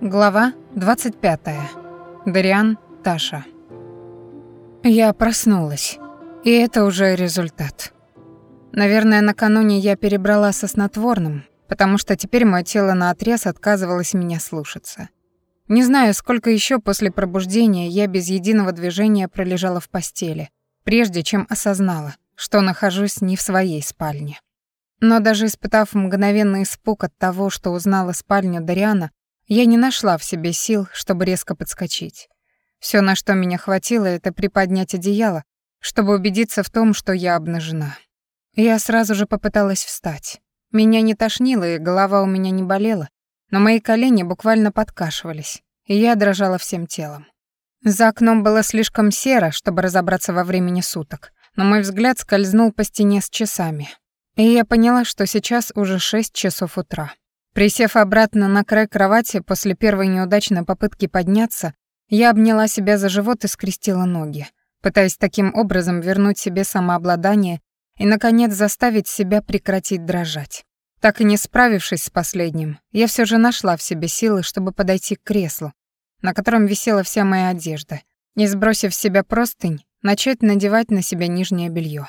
Глава 25. Дариан, Таша. Я проснулась, и это уже результат. Наверное, накануне я перебрала со снотворным, потому что теперь мое тело наотрез отказывалось меня слушаться. Не знаю, сколько еще после пробуждения я без единого движения пролежала в постели, прежде чем осознала, что нахожусь не в своей спальне. Но даже испытав мгновенный испуг от того, что узнала спальню Дариана, я не нашла в себе сил, чтобы резко подскочить. Все, на что меня хватило, это приподнять одеяло, чтобы убедиться в том, что я обнажена. Я сразу же попыталась встать. Меня не тошнило, и голова у меня не болела, но мои колени буквально подкашивались, и я дрожала всем телом. За окном было слишком серо, чтобы разобраться во времени суток, но мой взгляд скользнул по стене с часами, и я поняла, что сейчас уже шесть часов утра. Присев обратно на край кровати после первой неудачной попытки подняться, я обняла себя за живот и скрестила ноги, пытаясь таким образом вернуть себе самообладание и, наконец, заставить себя прекратить дрожать. Так и не справившись с последним, я все же нашла в себе силы, чтобы подойти к креслу, на котором висела вся моя одежда, и, сбросив с себя простынь, начать надевать на себя нижнее белье.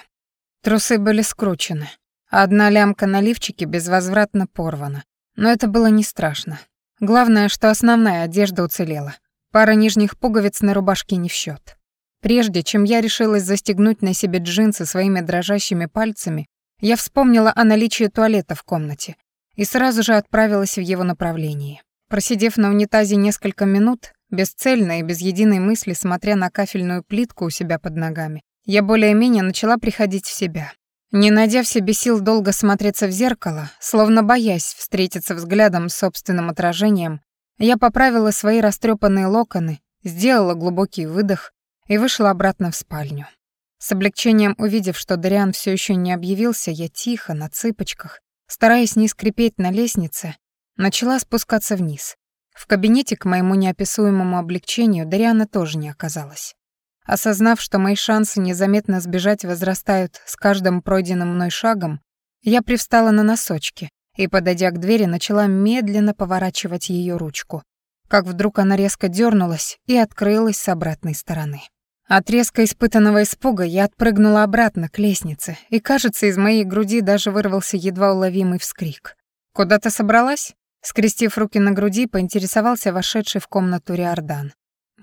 Трусы были скручены, а одна лямка на лифчике безвозвратно порвана, но это было не страшно. Главное, что основная одежда уцелела. Пара нижних пуговиц на рубашке не в счет. Прежде чем я решилась застегнуть на себе джинсы своими дрожащими пальцами, я вспомнила о наличии туалета в комнате и сразу же отправилась в его направлении. Просидев на унитазе несколько минут, бесцельно и без единой мысли, смотря на кафельную плитку у себя под ногами, я более-менее начала приходить в себя. Не найдя в себе сил долго смотреться в зеркало, словно боясь встретиться взглядом с собственным отражением, я поправила свои растрепанные локоны, сделала глубокий выдох и вышла обратно в спальню. С облегчением увидев, что Дариан все еще не объявился, я тихо, на цыпочках, стараясь не скрипеть на лестнице, начала спускаться вниз. В кабинете к моему неописуемому облегчению Дариана тоже не оказалось. Осознав, что мои шансы незаметно сбежать возрастают с каждым пройденным мной шагом, я привстала на носочки и, подойдя к двери, начала медленно поворачивать ее ручку. Как вдруг она резко дернулась и открылась с обратной стороны. От резко испытанного испуга я отпрыгнула обратно к лестнице, и, кажется, из моей груди даже вырвался едва уловимый вскрик. «Куда ты собралась?» Скрестив руки на груди, поинтересовался вошедший в комнату Риордан.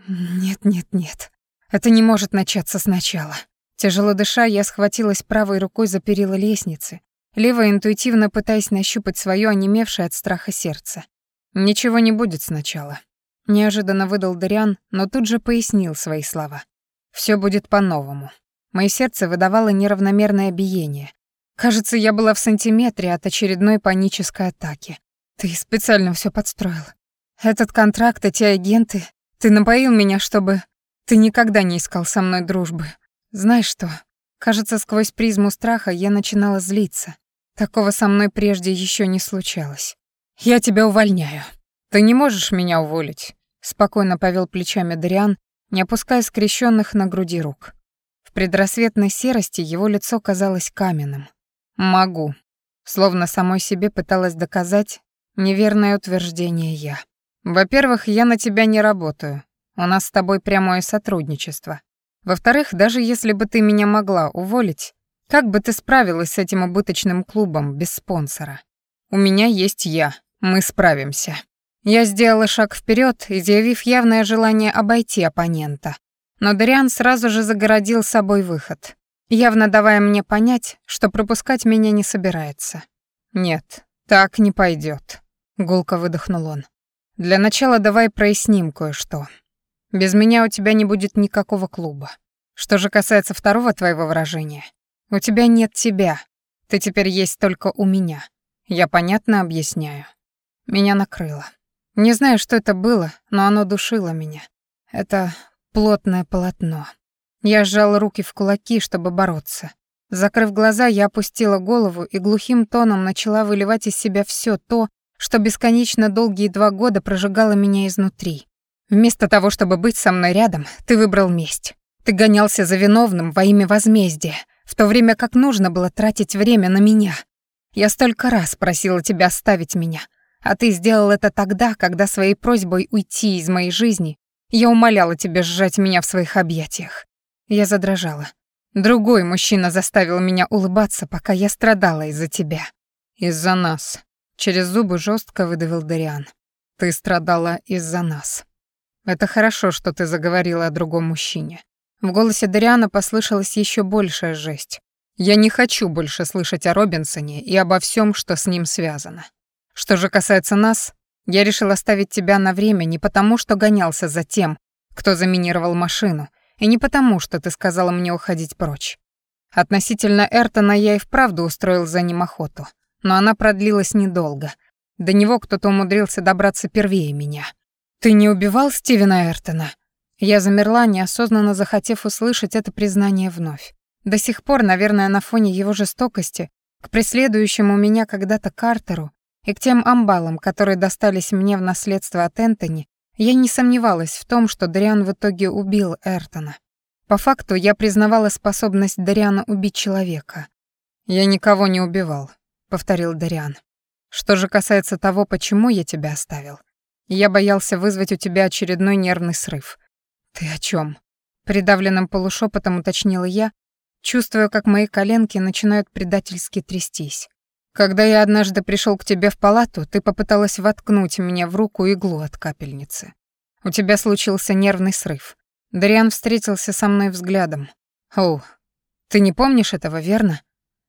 «Нет, нет, нет», это не может начаться сначала. Тяжело дыша, я схватилась правой рукой за перила лестницы, левой интуитивно пытаясь нащупать свое онемевшее от страха сердце. Ничего не будет сначала. Неожиданно выдал Дариан, но тут же пояснил свои слова. Все будет по-новому. Мое сердце выдавало неравномерное биение. Кажется, я была в сантиметре от очередной панической атаки. Ты специально все подстроил. Этот контракт, эти агенты. Ты напоил меня, чтобы... Ты никогда не искал со мной дружбы. Знаешь что? Кажется, сквозь призму страха я начинала злиться. Такого со мной прежде еще не случалось. Я тебя увольняю. Ты не можешь меня уволить, спокойно повел плечами Дариан, не опуская скрещенных на груди рук. В предрассветной серости его лицо казалось каменным. Могу, словно самой себе пыталась доказать неверное утверждение я. Во-первых, я на тебя не работаю, у нас с тобой прямое сотрудничество. Во-вторых, даже если бы ты меня могла уволить, как бы ты справилась с этим убыточным клубом без спонсора? У меня есть я, мы справимся. Я сделала шаг вперед, изъявив явное желание обойти оппонента. Но Дариан сразу же загородил собой выход, явно давая мне понять, что пропускать меня не собирается. «Нет, так не пойдет», — гулко выдохнул он. «Для начала давай проясним кое-что. Без меня у тебя не будет никакого клуба. Что же касается второго твоего выражения, у тебя нет тебя. Ты теперь есть только у меня. Я понятно объясняю. Меня накрыло. Не знаю, что это было, но оно душило меня. Это плотное полотно. Я сжал руки в кулаки, чтобы бороться. Закрыв глаза, я опустила голову и глухим тоном начала выливать из себя все то, что бесконечно долгие два года прожигало меня изнутри. Вместо того, чтобы быть со мной рядом, ты выбрал месть. Ты гонялся за виновным во имя возмездия, в то время как нужно было тратить время на меня. Я столько раз просила тебя оставить меня, А ты сделал это тогда, когда своей просьбой уйти из моей жизни я умоляла тебя сжать меня в своих объятиях. Я задрожала. Другой мужчина заставил меня улыбаться, пока я страдала из-за тебя. Из-за нас. Через зубы жестко выдавил Дариан. Ты страдала из-за нас. Это хорошо, что ты заговорила о другом мужчине. В голосе Дариана послышалась еще большая жесть. Я не хочу больше слышать о Робинсоне и обо всем, что с ним связано. Что же касается нас, я решил оставить тебя на время не потому, что гонялся за тем, кто заминировал машину, и не потому, что ты сказала мне уходить прочь. Относительно Эртона я и вправду устроил за ним охоту но она продлилась недолго. До него кто-то умудрился добраться первее меня. «Ты не убивал Стивена Эртона?» Я замерла, неосознанно захотев услышать это признание вновь. До сих пор, наверное, на фоне его жестокости, к преследующему меня когда-то Картеру и к тем амбалам, которые достались мне в наследство от Энтони, я не сомневалась в том, что Дариан в итоге убил Эртона. По факту я признавала способность Дариана убить человека. Я никого не убивал. — повторил Дариан. «Что же касается того, почему я тебя оставил, я боялся вызвать у тебя очередной нервный срыв». «Ты о чем? Придавленным полушепотом уточнила я, чувствуя, как мои коленки начинают предательски трястись. «Когда я однажды пришел к тебе в палату, ты попыталась воткнуть мне в руку иглу от капельницы. У тебя случился нервный срыв. Дариан встретился со мной взглядом. О, ты не помнишь этого, верно?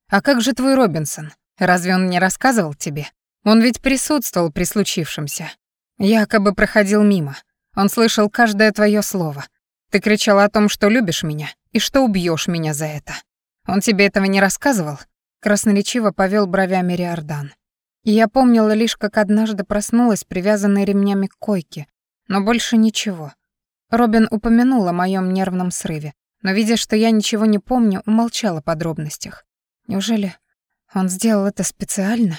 А как же твой Робинсон? Разве он не рассказывал тебе? Он ведь присутствовал при случившемся. Якобы проходил мимо. Он слышал каждое твое слово. Ты кричала о том, что любишь меня и что убьешь меня за это. Он тебе этого не рассказывал? Красноречиво повел бровями Риордан. И я помнила лишь, как однажды проснулась, привязанной ремнями к койке, но больше ничего. Робин упомянул о моем нервном срыве, но, видя, что я ничего не помню, умолчала о подробностях. Неужели он сделал это специально?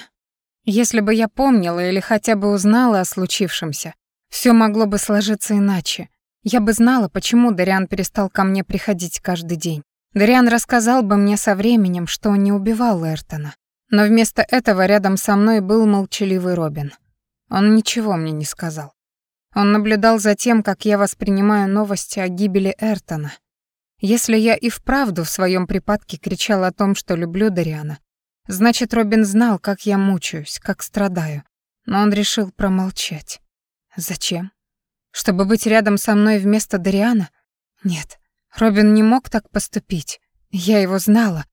Если бы я помнила или хотя бы узнала о случившемся, все могло бы сложиться иначе. Я бы знала, почему Дариан перестал ко мне приходить каждый день. Дариан рассказал бы мне со временем, что он не убивал Эртона. Но вместо этого рядом со мной был молчаливый Робин. Он ничего мне не сказал. Он наблюдал за тем, как я воспринимаю новости о гибели Эртона. Если я и вправду в своем припадке кричала о том, что люблю Дариана, Значит, Робин знал, как я мучаюсь, как страдаю. Но он решил промолчать. Зачем? Чтобы быть рядом со мной вместо Дариана? Нет, Робин не мог так поступить. Я его знала.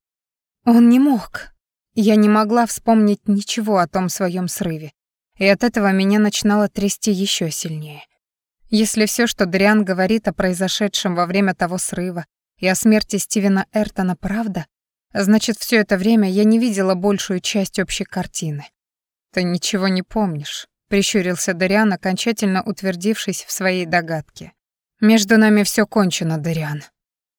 Он не мог. Я не могла вспомнить ничего о том своем срыве. И от этого меня начинало трясти еще сильнее. Если все, что Дариан говорит о произошедшем во время того срыва и о смерти Стивена Эртона, правда, Значит, все это время я не видела большую часть общей картины. Ты ничего не помнишь, прищурился Дариан, окончательно утвердившись в своей догадке. Между нами все кончено, Дариан.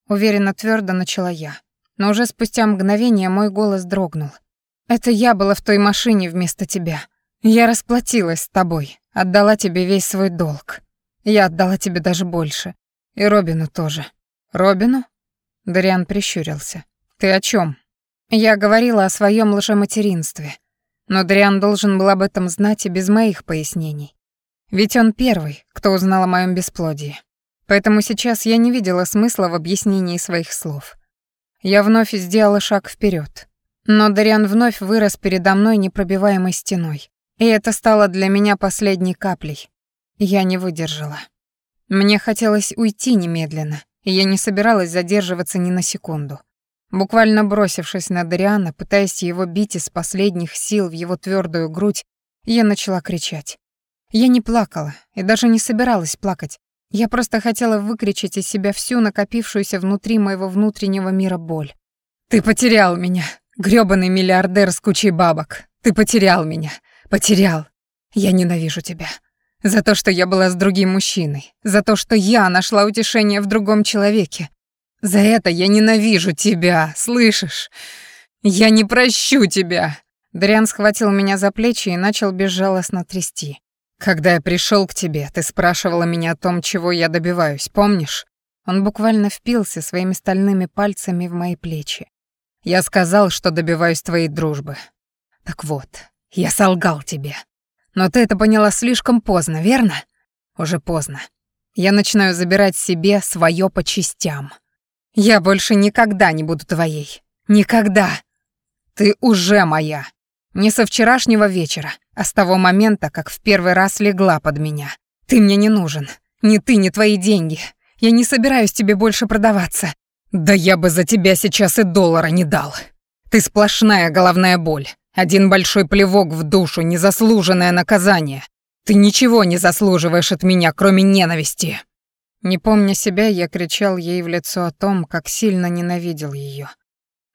Уверенно твердо начала я, но уже спустя мгновение мой голос дрогнул. Это я была в той машине вместо тебя. Я расплатилась с тобой, отдала тебе весь свой долг. Я отдала тебе даже больше. И Робину тоже. Робину? Дариан прищурился. «Ты о чем? Я говорила о своем лжематеринстве. Но Дриан должен был об этом знать и без моих пояснений. Ведь он первый, кто узнал о моем бесплодии. Поэтому сейчас я не видела смысла в объяснении своих слов. Я вновь сделала шаг вперед, Но Дариан вновь вырос передо мной непробиваемой стеной. И это стало для меня последней каплей. Я не выдержала. Мне хотелось уйти немедленно, и я не собиралась задерживаться ни на секунду. Буквально бросившись на Дариана, пытаясь его бить из последних сил в его твердую грудь, я начала кричать. Я не плакала и даже не собиралась плакать. Я просто хотела выкричать из себя всю накопившуюся внутри моего внутреннего мира боль. «Ты потерял меня, грёбаный миллиардер с кучей бабок. Ты потерял меня. Потерял. Я ненавижу тебя. За то, что я была с другим мужчиной. За то, что я нашла утешение в другом человеке. За это я ненавижу тебя, слышишь? Я не прощу тебя. Дриан схватил меня за плечи и начал безжалостно трясти. Когда я пришел к тебе, ты спрашивала меня о том, чего я добиваюсь, помнишь? Он буквально впился своими стальными пальцами в мои плечи. Я сказал, что добиваюсь твоей дружбы. Так вот, я солгал тебе. Но ты это поняла слишком поздно, верно? Уже поздно. Я начинаю забирать себе свое по частям. Я больше никогда не буду твоей. Никогда. Ты уже моя. Не со вчерашнего вечера, а с того момента, как в первый раз легла под меня. Ты мне не нужен. Ни ты, ни твои деньги. Я не собираюсь тебе больше продаваться. Да я бы за тебя сейчас и доллара не дал. Ты сплошная головная боль. Один большой плевок в душу, незаслуженное наказание. Ты ничего не заслуживаешь от меня, кроме ненависти. Не помня себя, я кричал ей в лицо о том, как сильно ненавидел ее.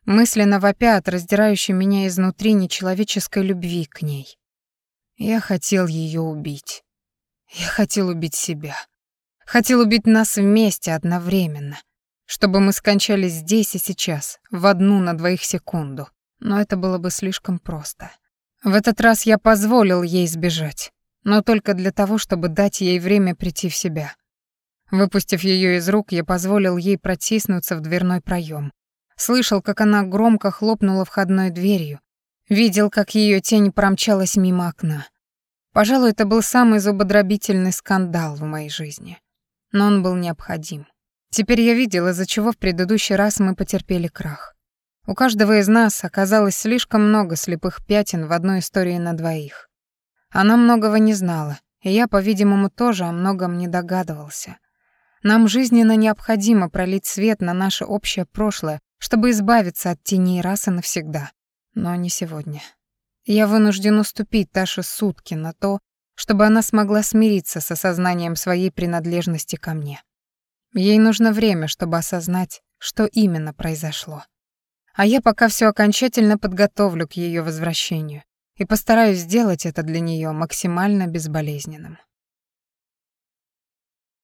Мысленно вопя от раздирающей меня изнутри нечеловеческой любви к ней. Я хотел ее убить. Я хотел убить себя. Хотел убить нас вместе одновременно, чтобы мы скончались здесь и сейчас, в одну на двоих секунду. Но это было бы слишком просто. В этот раз я позволил ей сбежать, но только для того, чтобы дать ей время прийти в себя. Выпустив ее из рук, я позволил ей протиснуться в дверной проем. Слышал, как она громко хлопнула входной дверью, видел, как ее тень промчалась мимо окна. Пожалуй, это был самый зубодробительный скандал в моей жизни но он был необходим. Теперь я видела, из-за чего в предыдущий раз мы потерпели крах. У каждого из нас оказалось слишком много слепых пятен в одной истории на двоих. Она многого не знала, и я, по-видимому, тоже о многом не догадывался. Нам жизненно необходимо пролить свет на наше общее прошлое, чтобы избавиться от теней раз и навсегда. Но не сегодня. Я вынужден уступить Таше сутки на то, чтобы она смогла смириться с осознанием своей принадлежности ко мне. Ей нужно время, чтобы осознать, что именно произошло. А я пока все окончательно подготовлю к ее возвращению и постараюсь сделать это для нее максимально безболезненным.